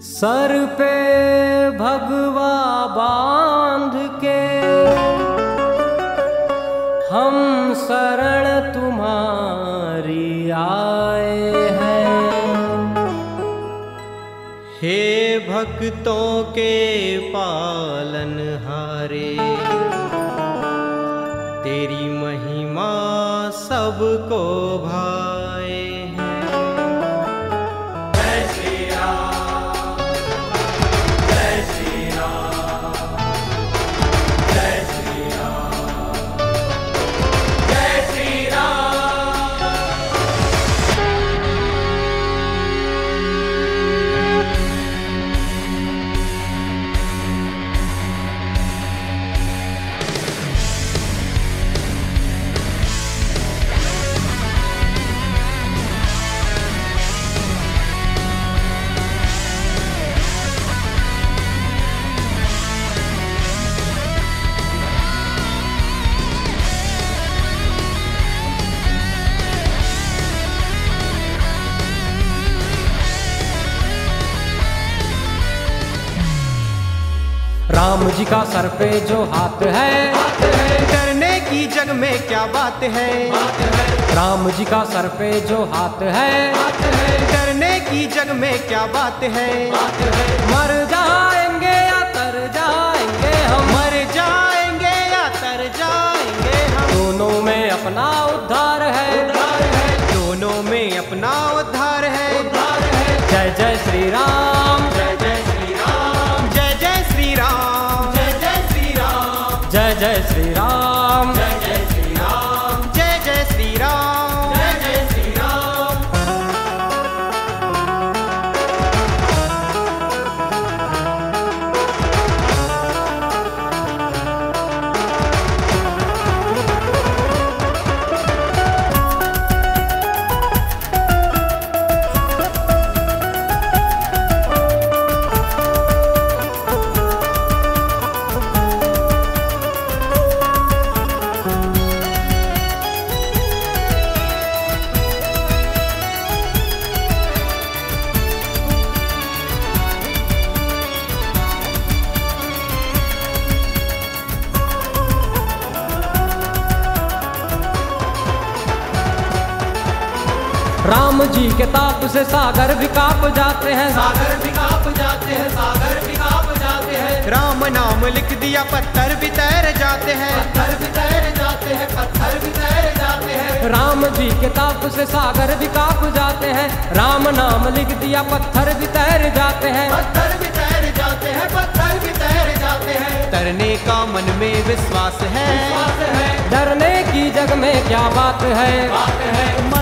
Sir पे भगवा बाँध के हम शरण तुम्हारी आए हैं। हे भक्तों के पालन हारे, तेरी महिमा सबको भाए। राम जी का सर पे जो हाथ है। करने की जग में क्या बात है? राम जी का सर पे जो हाथ है। करने की जग में क्या बात है? मर जाएँगे या तर जाएँगे हम। मर जाएँगे या तर जाएँगे हम। दोनों में अपना उद्धार है। दोनों में अपना उद्धार है। जय जय श्री राम। राम जी के ताप से सागर भी काप जाते हैं। सागर भी काप जाते हैं सागर भी काप जाते हैं। राम नाम लिख दिया पत्थर भी तैर जाते हैं। पत्थर भी तैर जाते हैं पत्थर भी तैर जाते हैं। राम जी के ताप से सागर भी काप जाते हैं। राम नाम लिख दिया पत्थर भी तैर जाते हैं। पत्थर भी तैर जाते हैं पत्थर भी तैर जाते हैं। तरने का मन में विश्वास है। डरने की जग में क्या बात है? मर जाएँगे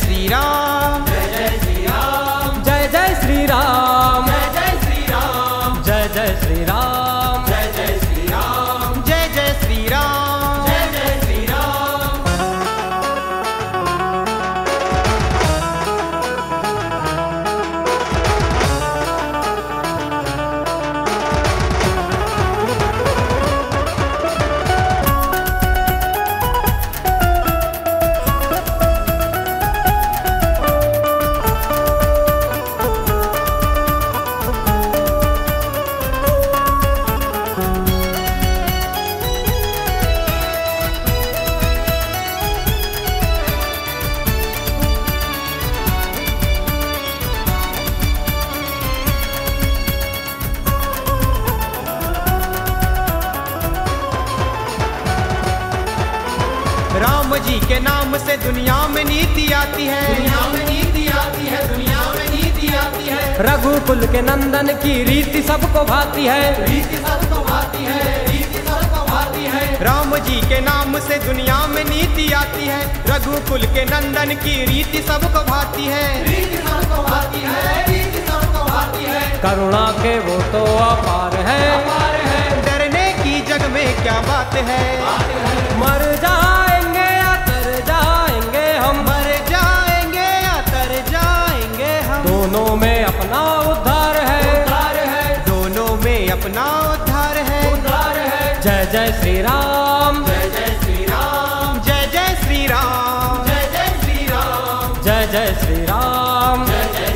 श्रीराम राम जी के नाम से दुनिया में नीति आती है। दुनिया में नीति आती है दुनिया में नीति आती है। रघुकुल के नंदन की रीति सबको भाती है। रीति सबको भाती है रीति सबको भाती है। राम जी के नाम से दुनिया में नीति आती है। रघुकुल के नंदन की रीति सबको भाती है। रीति सबको भाती है रीति सबको भाती है। करुणा के वो तो अपार है। डरने की जग में क्या बात है? अपना उद्धार है। उद्धार है। जय जय श्री राम जय जय श्री राम जय जय श्री राम जय जय श्री राम जय जय श्री राम जय जय